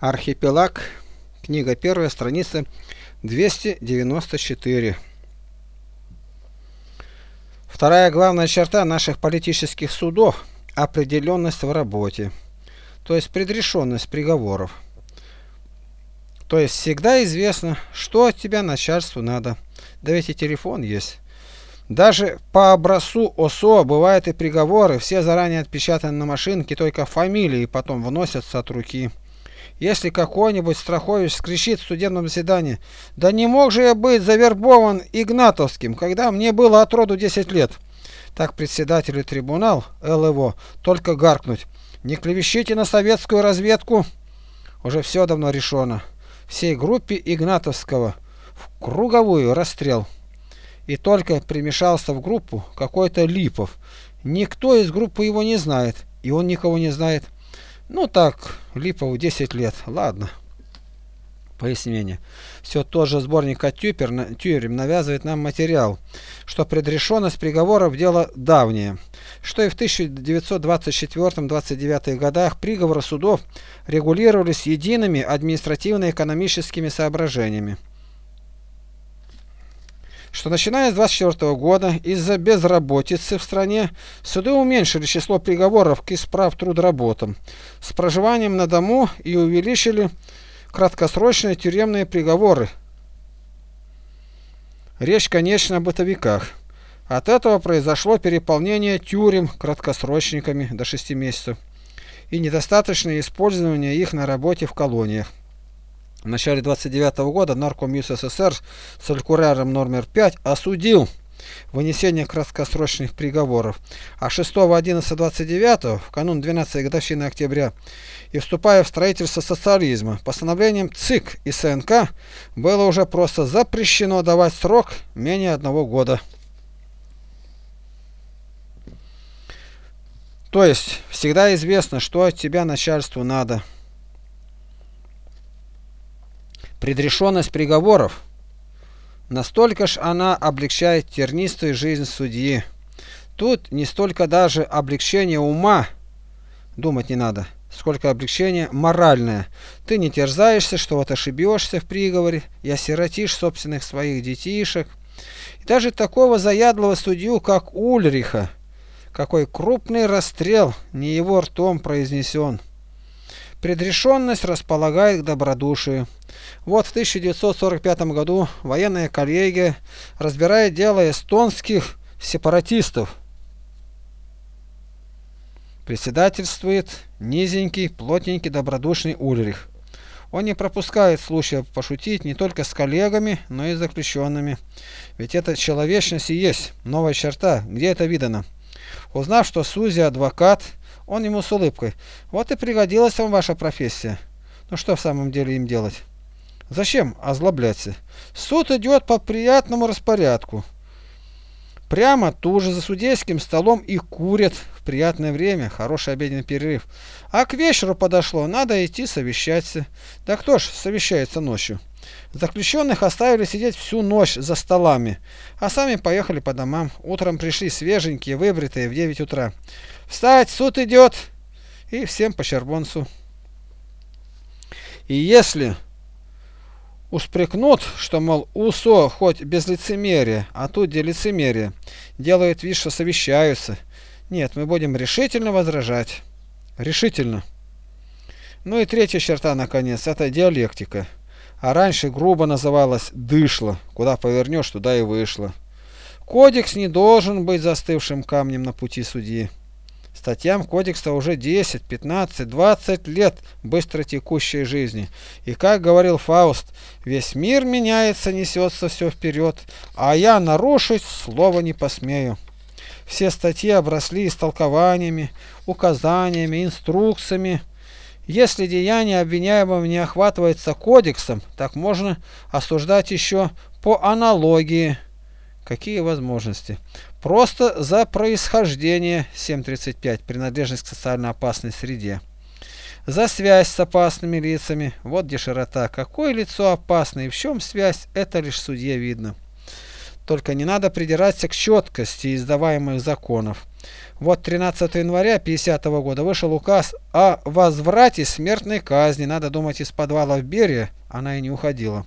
Архипелаг, книга первая, страница 294. Вторая главная черта наших политических судов – определенность в работе, то есть предрешенность приговоров. То есть всегда известно, что от тебя начальству надо, да ведь и телефон есть. Даже по образцу ОСО бывают и приговоры, все заранее отпечатаны на машинке, только фамилии потом вносятся от руки. Если какой-нибудь страхович скричит в судебном заседании, «Да не мог же я быть завербован Игнатовским, когда мне было от роду 10 лет!» Так председателю трибунал ЛВО только гаркнуть, «Не клевещите на советскую разведку!» Уже все давно решено. Всей группе Игнатовского в круговую расстрел. И только примешался в группу какой-то Липов. Никто из группы его не знает, и он никого не знает. Ну так, Липову 10 лет, ладно. Пояснение. Все тот же сборник от Тюпер, Тюрем навязывает нам материал, что предрешенность приговоров дело давнее, что и в 1924-29 годах приговоры судов регулировались едиными административно-экономическими соображениями что начиная с 24 года из-за безработицы в стране суды уменьшили число приговоров к исправ трудоработам с проживанием на дому и увеличили краткосрочные тюремные приговоры. Речь, конечно, о бытовиках. От этого произошло переполнение тюрем краткосрочниками до 6 месяцев и недостаточное использование их на работе в колониях. В начале 29 -го года Нарком СССР с циркуляром номер 5 осудил вынесение краткосрочных приговоров, а 6-11-29 в канун 12 годовщины октября и вступая в строительство социализма, постановлением ЦИК и СНК было уже просто запрещено давать срок менее одного года. То есть всегда известно, что от тебя начальству надо. Предрешенность приговоров настолько ж она облегчает тернистую жизнь судьи. Тут не столько даже облегчение ума, думать не надо, сколько облегчение моральное. Ты не терзаешься, что вот ошибешься в приговоре и осиротишь собственных своих детишек. И даже такого заядлого судью, как Ульриха, какой крупный расстрел не его ртом произнесен. Предрешенность располагает к добродушию. Вот в 1945 году военная коллегия разбирает дело эстонских сепаратистов. Председательствует низенький, плотненький, добродушный Ульрих. Он не пропускает случая пошутить не только с коллегами, но и с заключенными. Ведь это человечность и есть новая черта, где это видано. Узнав, что Сузи адвокат, он ему с улыбкой. Вот и пригодилась вам ваша профессия. Ну что в самом деле им делать? Зачем озлобляться? Суд идет по приятному распорядку. Прямо тут же за судейским столом и курят в приятное время, хороший обеденный перерыв. А к вечеру подошло, надо идти совещаться. Да кто ж совещается ночью? Заключенных оставили сидеть всю ночь за столами, а сами поехали по домам. Утром пришли свеженькие, выбритые в 9 утра. Встать, суд идет! И всем по червонцу. И если успрекнут, что, мол, УСО хоть без лицемерия, а тут где лицемерие, делают вид, что совещаются. Нет, мы будем решительно возражать. Решительно. Ну и третья черта, наконец, это диалектика. А раньше грубо называлась «дышло», куда повернешь, туда и вышло. Кодекс не должен быть застывшим камнем на пути судьи. Статьям кодекса уже 10, 15, 20 лет быстро текущей жизни. И как говорил Фауст, весь мир меняется, несется все вперед, а я нарушить слова не посмею. Все статьи обросли истолкованиями, указаниями, инструкциями. Если деяние обвиняемого не охватывается кодексом, так можно осуждать еще по аналогии. Какие возможности? Просто за происхождение 7.35, принадлежность к социально опасной среде. За связь с опасными лицами, вот где широта. Какое лицо опасное и в чем связь, это лишь судье видно. Только не надо придираться к четкости издаваемых законов. Вот 13 января 50 -го года вышел указ о возврате смертной казни. Надо думать, из подвала в Берия она и не уходила.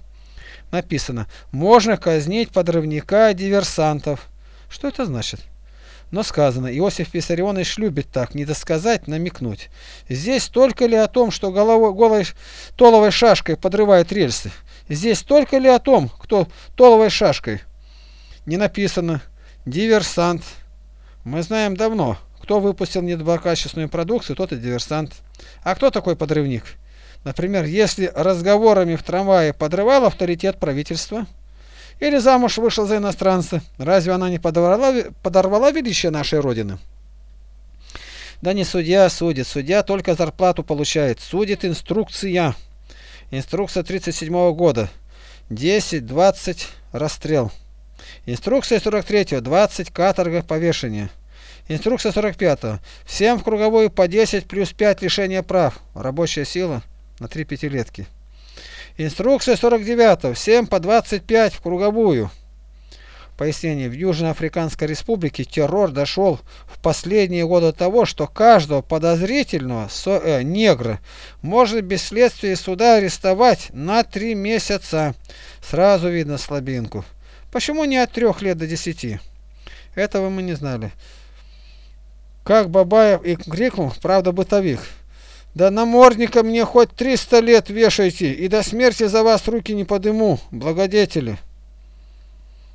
Написано, можно казнить подрывника диверсантов. Что это значит? Но сказано, Иосиф Виссарионович любит так, не досказать, намекнуть. Здесь только ли о том, что головой, голой толовой шашкой подрывает рельсы? Здесь только ли о том, кто толовой шашкой? Не написано. Диверсант. Мы знаем давно, кто выпустил недоброкачественную продукцию, тот и диверсант. А кто такой подрывник? Например, если разговорами в трамвае подрывал авторитет правительства, или замуж вышел за иностранца, разве она не подорвала, подорвала величие нашей Родины? Да не судья судит, судья только зарплату получает, судит инструкция. Инструкция 37 -го года. 10-20 расстрел. Инструкция 43 20 каторга повешения. Инструкция 45 всем в круговую по 10 плюс 5 лишения прав. Рабочая сила на 3 пятилетки. Инструкция 49 всем по 25 в круговую. Пояснение. В Южноафриканской республике террор дошел в последние годы до того, что каждого подозрительного со, э, негра может без следствия суда арестовать на три месяца. Сразу видно слабинку. Почему не от трех лет до десяти? Этого мы не знали. Как Бабаев и крикнул, правда бытовик. Да намордника мне хоть 300 лет вешайте, и до смерти за вас руки не подыму, благодетели.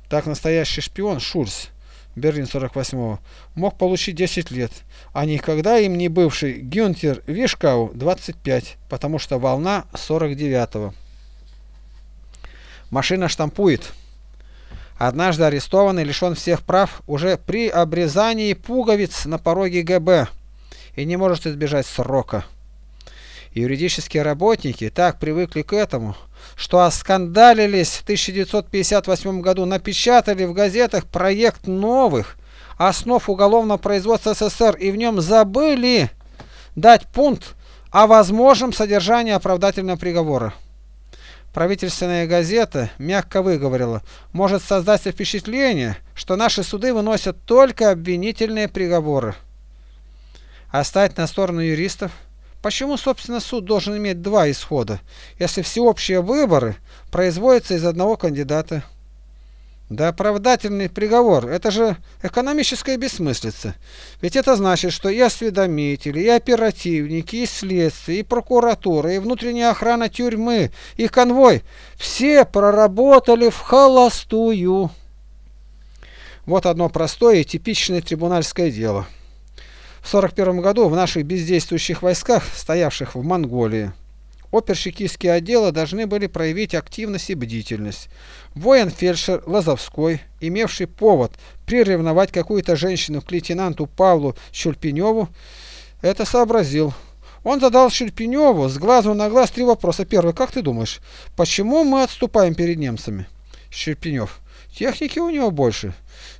Так настоящий шпион Шульц, Берлин 48-го, мог получить 10 лет, а никогда им не бывший Гюнтер Вишкау 25, потому что волна 49-го. Машина штампует. Однажды арестованный, лишен всех прав, уже при обрезании пуговиц на пороге ГБ и не может избежать срока. Юридические работники так привыкли к этому, что оскандалились в 1958 году, напечатали в газетах проект новых основ уголовного производства СССР и в нем забыли дать пункт о возможном содержании оправдательного приговора. Правительственная газета мягко выговорила, может создаться впечатление, что наши суды выносят только обвинительные приговоры. А стать на сторону юристов? Почему, собственно, суд должен иметь два исхода, если всеобщие выборы производятся из одного кандидата? Да оправдательный приговор – это же экономическая бессмыслица. Ведь это значит, что и осведомители, и оперативники, и следствие, и прокуратура, и внутренняя охрана тюрьмы, и конвой – все проработали в холостую. Вот одно простое типичное трибунальское дело. В 1941 году в наших бездействующих войсках, стоявших в Монголии, Оперщикистские отделы должны были проявить активность и бдительность. Военфельдшер Лазовской, имевший повод приревновать какую-то женщину к лейтенанту Павлу Щульпеневу, это сообразил. Он задал Щульпеневу с глазу на глаз три вопроса. Первый, как ты думаешь, почему мы отступаем перед немцами? Щульпенев, техники у него больше.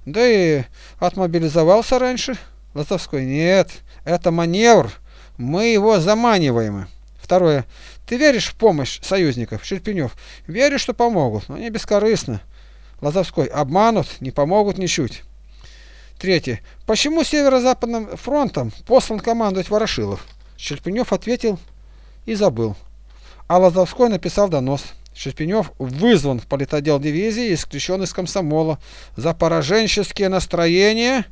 Да и отмобилизовался раньше. Лазовской, нет, это маневр, мы его заманиваем. Второе. Ты веришь в помощь союзников? Шельпенев. Верю, что помогут, но не бескорыстно. Лазовской. Обманут, не помогут ничуть. Третье. Почему северо-западным фронтом послан командовать Ворошилов? Шельпенев ответил и забыл. А Лазовской написал донос. Шельпенев вызван в политотдел дивизии и исключен из комсомола за пораженческие настроения,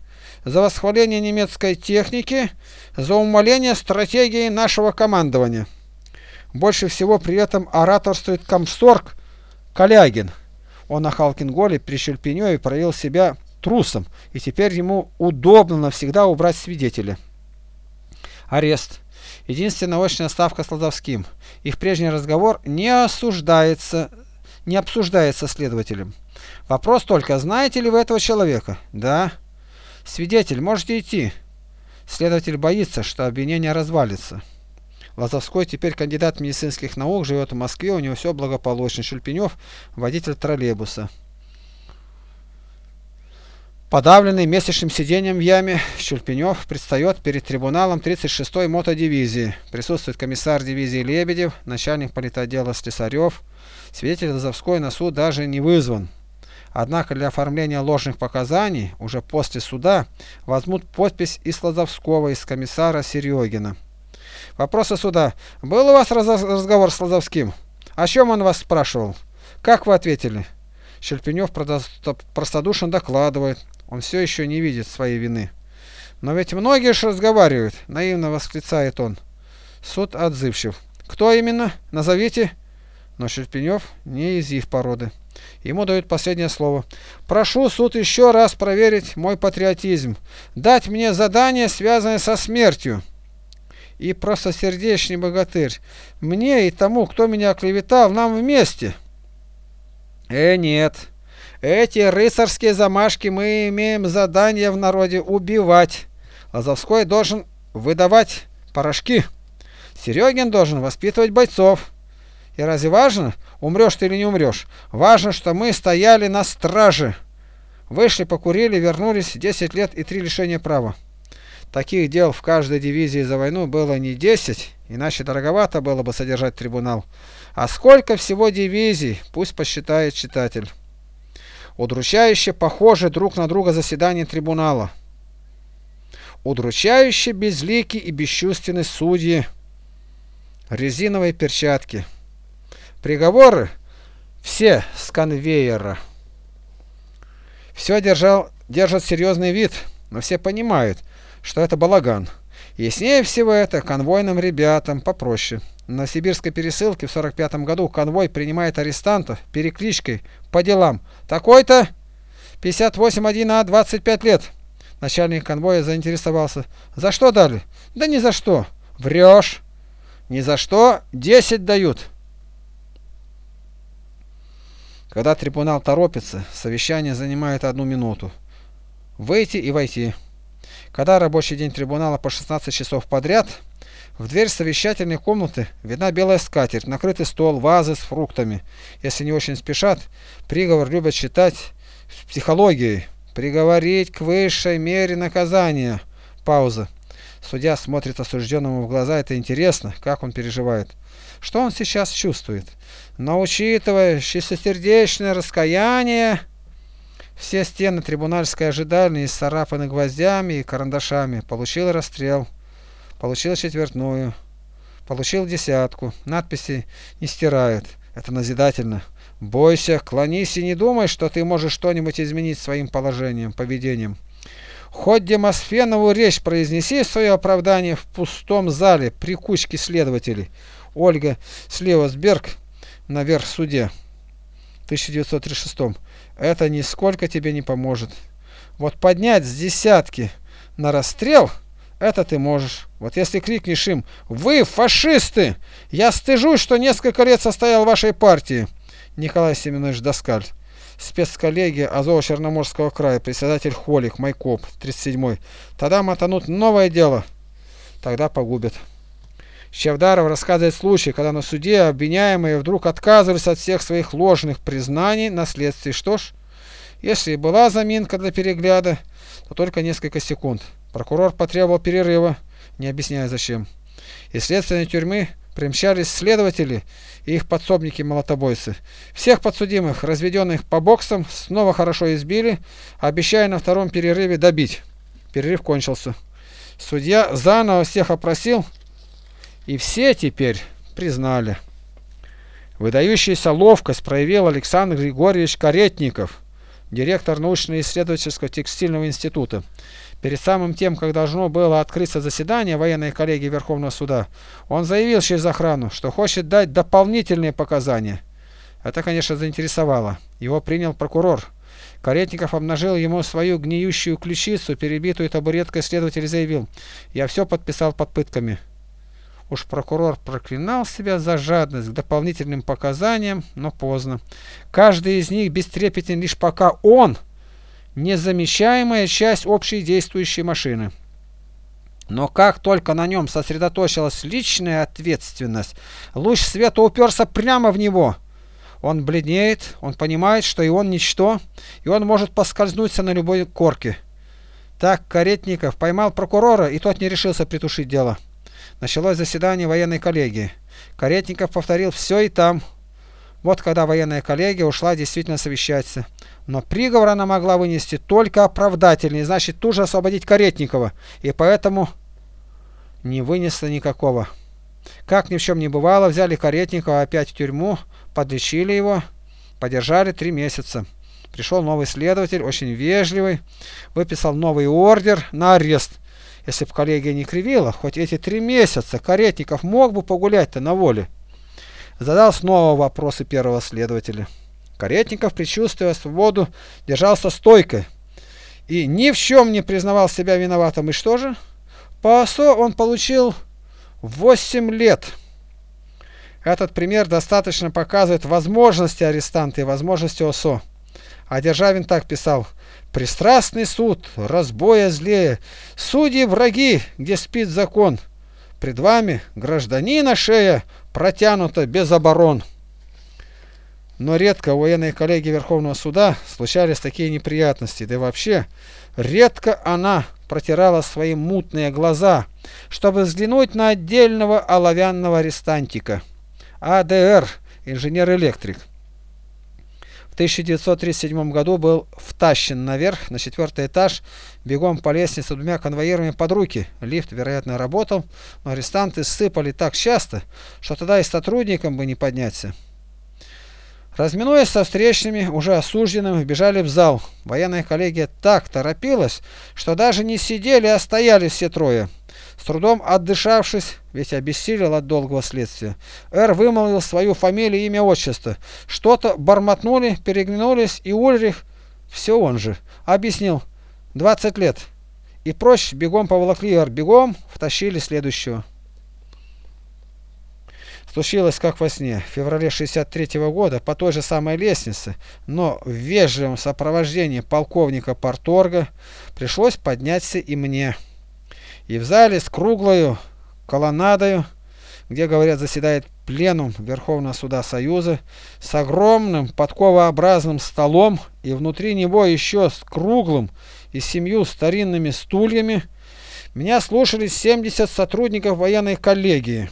за восхваление немецкой техники, за умаление стратегии нашего командования. Больше всего при этом ораторствует комсорг Калягин. Он на Халкинголе при Щельпеневе проявил себя трусом, и теперь ему удобно навсегда убрать свидетеля. Арест. Единственная очная ставка с Ладовским. Их прежний разговор не осуждается, не обсуждается следователем. Вопрос только, знаете ли вы этого человека? Да. Свидетель, можете идти. Следователь боится, что обвинение развалится. Лазовской теперь кандидат медицинских наук, живет в Москве, у него все благополучно. Шельпенев – водитель троллейбуса. Подавленный месячным сидением в яме, Щульпенев предстает перед трибуналом 36-й мотодивизии. Присутствует комиссар дивизии Лебедев, начальник политотдела Слесарев. Свидетель Лазовской на суд даже не вызван. Однако для оформления ложных показаний уже после суда возьмут подпись из Лазовского, из комиссара Серегина. Вопросы суда. Был у вас разговор с Лазовским? О чем он вас спрашивал? Как вы ответили? Щельпенев простодушно докладывает. Он все еще не видит своей вины. Но ведь многие же разговаривают, наивно восклицает он. Суд отзывчив. Кто именно? Назовите. Но Щельпенев не из их породы. Ему дают последнее слово. «Прошу суд еще раз проверить мой патриотизм, дать мне задание, связанное со смертью». И просто сердечный богатырь. Мне и тому, кто меня оклеветал, нам вместе. Э, нет. Эти рыцарские замашки мы имеем задание в народе убивать. Лазовской должен выдавать порошки. Серегин должен воспитывать бойцов. И разве важно, умрешь ты или не умрешь? Важно, что мы стояли на страже. Вышли, покурили, вернулись, 10 лет и 3 лишения права. Таких дел в каждой дивизии за войну было не 10, иначе дороговато было бы содержать трибунал. А сколько всего дивизий, пусть посчитает читатель. Удручающе похожи друг на друга заседания трибунала. Удручающе безлики и бесчувственны судьи. Резиновые перчатки. Приговоры все с конвейера. Все держал, держат серьезный вид, но все понимают, что это балаган. Яснее всего это конвойным ребятам попроще. На сибирской пересылке в 45 году конвой принимает арестантов перекличкой по делам. Такой-то 58-1А, 25 лет. Начальник конвоя заинтересовался. За что дали? Да ни за что. Врешь. Ни за что 10 дают. Когда трибунал торопится, совещание занимает одну минуту. Выйти и войти. Когда рабочий день трибунала по 16 часов подряд, в дверь совещательной комнаты видна белая скатерть, накрытый стол, вазы с фруктами. Если не очень спешат, приговор любят считать психологией. Приговорить к высшей мере наказания. Пауза. Судья смотрит осужденному в глаза, это интересно, как он переживает. Что он сейчас чувствует? Но учитывая чистосердечное раскаяние... Все стены трибунальской ожидали исцарапаны гвоздями и карандашами. Получил расстрел. Получил четвертную. Получил десятку. Надписи не стирают. Это назидательно. Бойся, клонись и не думай, что ты можешь что-нибудь изменить своим положением, поведением. Хоть Демосфенову речь произнеси свое оправдание в пустом зале при кучке следователей. Ольга Слевосберг наверх в суде. 1936. Это нисколько тебе не поможет. Вот поднять с десятки на расстрел, это ты можешь. Вот если крикнешь им «Вы фашисты! Я стыжусь, что несколько лет состоял в вашей партии!» Николай Семенович Доскаль. Спецколлегия Азово-Черноморского края, председатель Холик, Майкоп, 37-й. Тогда мотанут новое дело. Тогда погубят. Чавдаров рассказывает случай, когда на суде обвиняемые вдруг отказывались от всех своих ложных признаний на следствии. Что ж, если и была заминка для перегляда, то только несколько секунд. Прокурор потребовал перерыва, не объясняя зачем. Из следственной тюрьмы примчались следователи и их подсобники-молотобойцы. Всех подсудимых, разведенных по боксам, снова хорошо избили, обещая на втором перерыве добить. Перерыв кончился. Судья заново всех опросил, и все теперь признали. Выдающаяся ловкость проявил Александр Григорьевич Каретников, директор научно-исследовательского текстильного института. Перед самым тем, как должно было открыться заседание военной коллегии Верховного суда, он заявил через охрану, что хочет дать дополнительные показания. Это, конечно, заинтересовало. Его принял прокурор. Каретников обнажил ему свою гниющую ключицу, перебитую табуреткой следователь заявил, «Я все подписал под пытками». Уж прокурор проклинал себя за жадность к дополнительным показаниям, но поздно. Каждый из них бестрепетен лишь пока он незамещаемая часть общей действующей машины. Но как только на нем сосредоточилась личная ответственность, луч света уперся прямо в него. Он бледнеет, он понимает, что и он ничто, и он может поскользнуться на любой корке. Так Каретников поймал прокурора, и тот не решился притушить дело. Началось заседание военной коллегии. Каретников повторил все и там. Вот когда военная коллегия ушла действительно совещаться. Но приговор она могла вынести только оправдательный, значит тут же освободить Каретникова, и поэтому не вынесла никакого. Как ни в чем не бывало, взяли Каретникова опять в тюрьму, подлечили его, подержали три месяца. Пришел новый следователь, очень вежливый, выписал новый ордер на арест. Если бы коллегия не кривила, хоть эти три месяца Каретников мог бы погулять-то на воле. Задал снова вопросы первого следователя. Каретников, предчувствуя свободу, держался стойко и ни в чем не признавал себя виноватым. И что же? По ОСО он получил 8 лет. Этот пример достаточно показывает возможности арестанта и возможности ОСО. А Державин так писал. Пристрастный суд, разбоя злее, судьи враги, где спит закон. Пред вами гражданина шея протянута без оборон. Но редко у военной коллеги Верховного суда случались такие неприятности, да и вообще, редко она протирала свои мутные глаза, чтобы взглянуть на отдельного оловянного арестантика. АДР, инженер-электрик. В 1937 году был втащен наверх, на четвертый этаж, бегом по лестнице двумя конвоирами под руки. Лифт, вероятно, работал, но арестанты сыпали так часто, что тогда и сотрудникам бы не подняться. Разминуясь со встречными, уже осужденными, бежали в зал. Военная коллегия так торопилась, что даже не сидели, а стояли все трое. С трудом отдышавшись, ведь обессилел от долгого следствия, Р. вымолвил свою фамилию, имя, отчество. Что-то бормотнули, переглянулись, и Ульрих, все он же, объяснил, 20 лет. И прочь бегом поволокли Р. Бегом втащили следующего. Случилось как во сне. В феврале 63 -го года по той же самой лестнице, но в вежливом сопровождении полковника Порторга пришлось подняться и мне. И в зале с круглою колоннадою, где, говорят, заседает пленум Верховного суда Союза, с огромным подковообразным столом и внутри него еще с круглым и семью старинными стульями, меня слушали 70 сотрудников военной коллегии.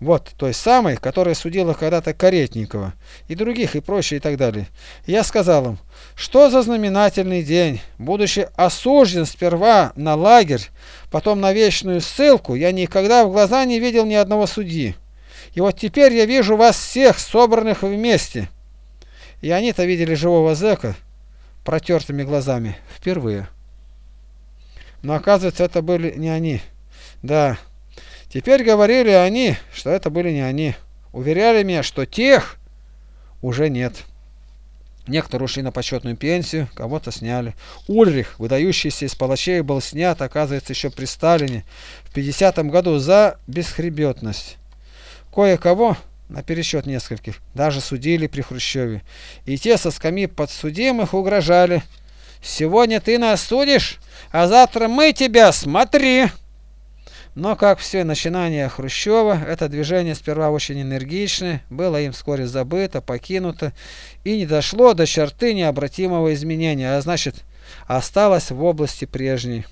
Вот, той самой, которая судила когда-то Каретникова, и других, и прочее, и так далее. Я сказал им, что за знаменательный день, будучи осужден сперва на лагерь, потом на вечную ссылку, я никогда в глаза не видел ни одного судьи. И вот теперь я вижу вас всех, собранных вместе. И они-то видели живого зэка протертыми глазами впервые. Но оказывается, это были не они. Да, Теперь говорили они, что это были не они. Уверяли меня, что тех уже нет. Некоторые ушли на почетную пенсию, кого-то сняли. Ульрих, выдающийся из палачей, был снят, оказывается, еще при Сталине в 50-м году за бесхребетность. Кое-кого, на пересчет нескольких, даже судили при Хрущеве. И те со скамьи подсудимых угрожали. «Сегодня ты нас судишь, а завтра мы тебя, смотри!» Но, как все начинания Хрущева, это движение сперва очень энергичное, было им вскоре забыто, покинуто и не дошло до черты необратимого изменения, а значит, осталось в области прежней.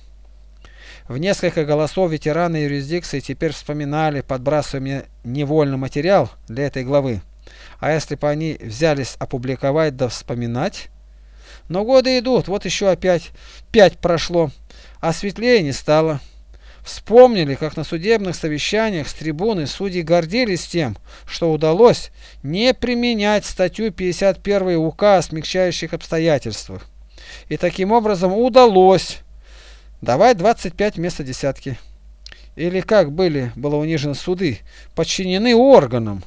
В несколько голосов ветераны юрисдикции теперь вспоминали, подбрасывая мне невольный материал для этой главы. А если бы они взялись опубликовать да вспоминать? Но годы идут, вот еще опять пять прошло, а светлее не стало. Вспомнили, как на судебных совещаниях с трибуны судьи гордились тем, что удалось не применять статью 51 УК о смягчающих обстоятельствах. И таким образом удалось давать 25 вместо десятки. Или как были, было унижены суды, подчинены органам.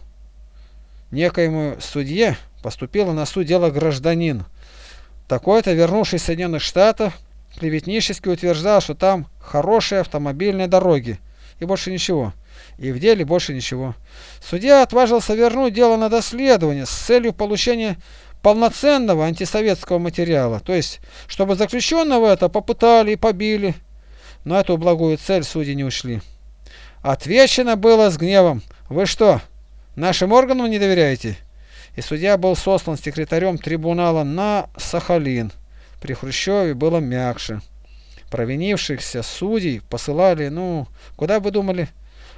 Некоему судье поступило на суд дело гражданин. Такой-то, вернувшись из Соединенных Штатов, клеветнически утверждал, что там хорошие автомобильные дороги и больше ничего. И в деле больше ничего. Судья отважился вернуть дело на доследование с целью получения полноценного антисоветского материала, то есть, чтобы заключенного это попытали и побили. Но эту благую цель судьи не ушли. Отвечено было с гневом. Вы что, нашим органам не доверяете? И судья был сослан секретарем трибунала на Сахалин. При Хрущеве было мягче. Провинившихся судей посылали, ну, куда бы думали,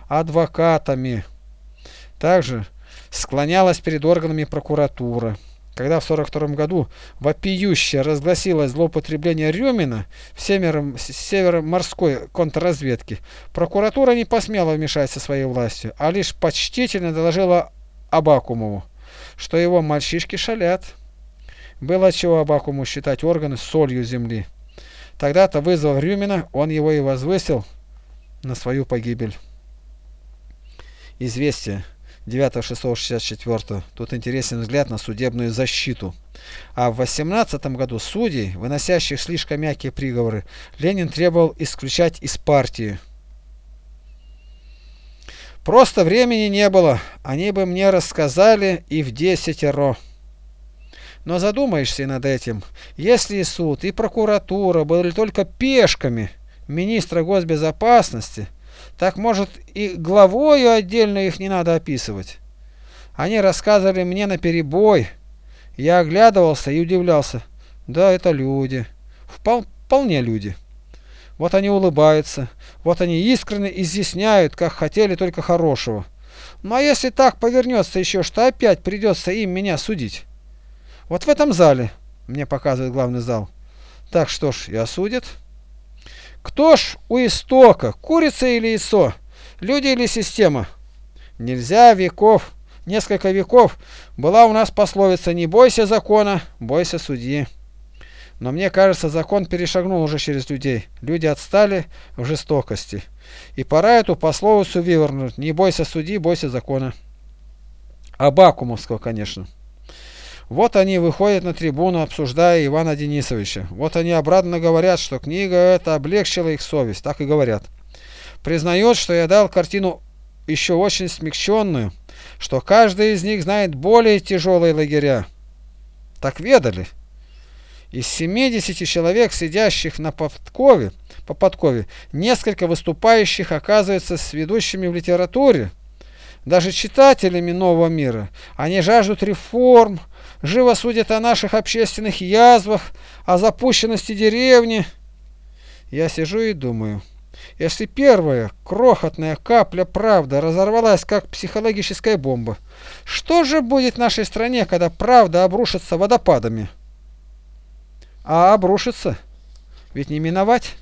адвокатами. Также склонялась перед органами прокуратуры. Когда в 1942 году вопиюще разгласилось злоупотребление Рюмина в северо-морской контрразведке, прокуратура не посмела вмешаться своей властью, а лишь почтительно доложила Абакумову, что его мальчишки шалят. Было чего Абакуму считать органы солью земли. Тогда-то, вызвав Рюмина, он его и возвысил на свою погибель. Известие. 9.6.64. Тут интересен взгляд на судебную защиту. А в 18 году судей, выносящих слишком мягкие приговоры, Ленин требовал исключать из партии. Просто времени не было, они бы мне рассказали и в десятеро. Но задумаешься над этим, если и суд, и прокуратура были только пешками министра госбезопасности, так может и главою отдельно их не надо описывать. Они рассказывали мне на перебой. Я оглядывался и удивлялся. Да, это люди. Впол вполне люди. Вот они улыбаются, вот они искренне изъясняют, как хотели только хорошего. Ну а если так повернется еще, что опять придется им меня судить? Вот в этом зале, мне показывает главный зал. Так что ж, и осудят. Кто ж у истока, курица или яйцо, люди или система? Нельзя веков, несколько веков была у нас пословица «Не бойся закона, бойся судьи». Но мне кажется, закон перешагнул уже через людей. Люди отстали в жестокости. И пора эту пословицу вывернуть. Не бойся судьи, бойся закона. Абакумовского, конечно. Вот они выходят на трибуну, обсуждая Ивана Денисовича. Вот они обратно говорят, что книга эта облегчила их совесть. Так и говорят. Признает, что я дал картину еще очень смягченную, что каждый из них знает более тяжелые лагеря. Так ведали. Из 70 человек, сидящих на подкове, по подкове, несколько выступающих оказываются с ведущими в литературе, даже читателями нового мира. Они жаждут реформ, живо судят о наших общественных язвах, о запущенности деревни. Я сижу и думаю, если первая крохотная капля правды разорвалась как психологическая бомба, что же будет в нашей стране, когда правда обрушится водопадами? А обрушится? Ведь не миновать.